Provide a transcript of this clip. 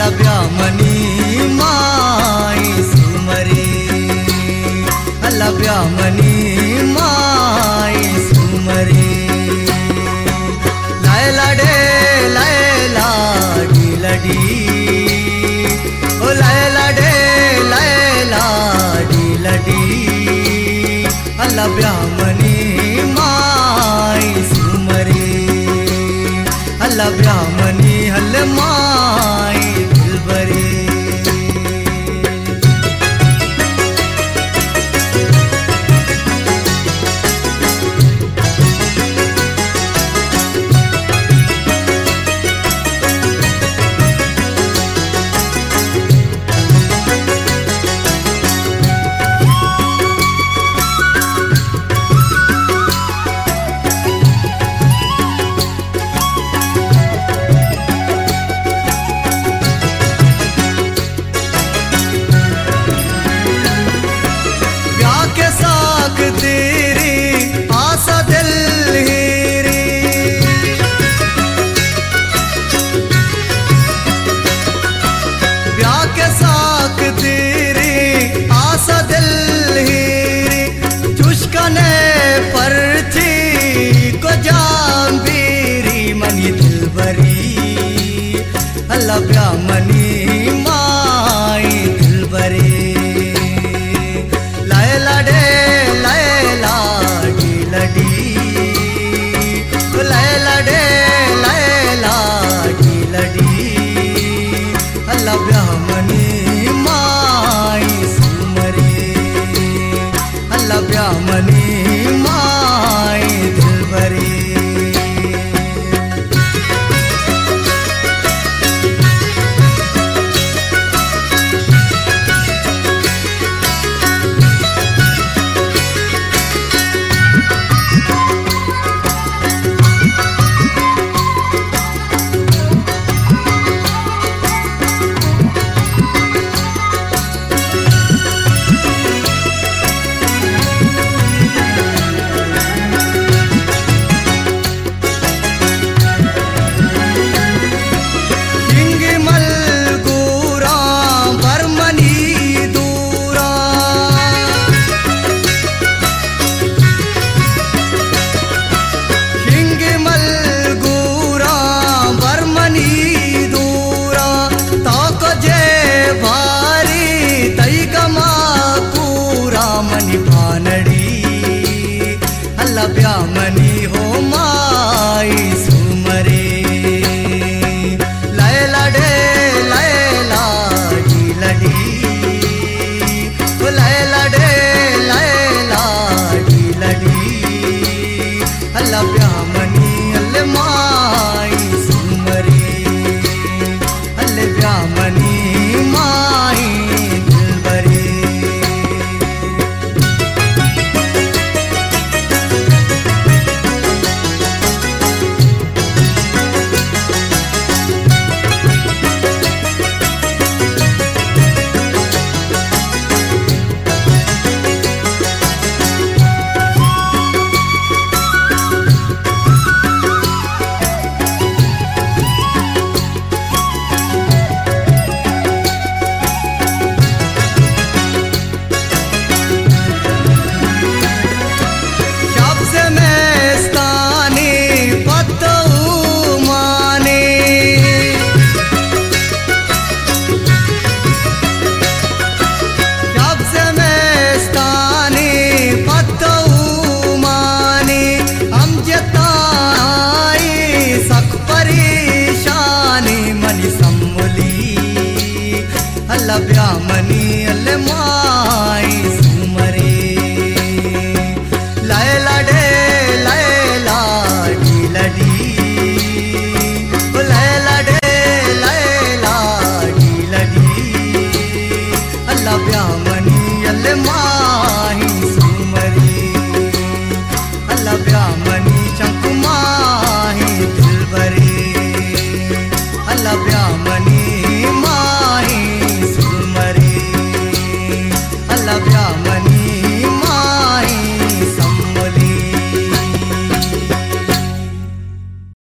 लभ्यामनी माई सुमरी। लभ्यामनी माई सुमरी। लैला डे लैला डिलडी ओ लैला डे लैला डिलडी लभ्यामनी माई सुमरी। लभ्यामनी हल्ले मा ಬ್ರಾಹ್ಮಣೇ ಮಾಯಿ ಸುಮ್ಮರೇ ಅಲ್ಲ ಬ್ರಾಹ್ಮಣೇ ಲಭ್ಯಾಮನೀಯ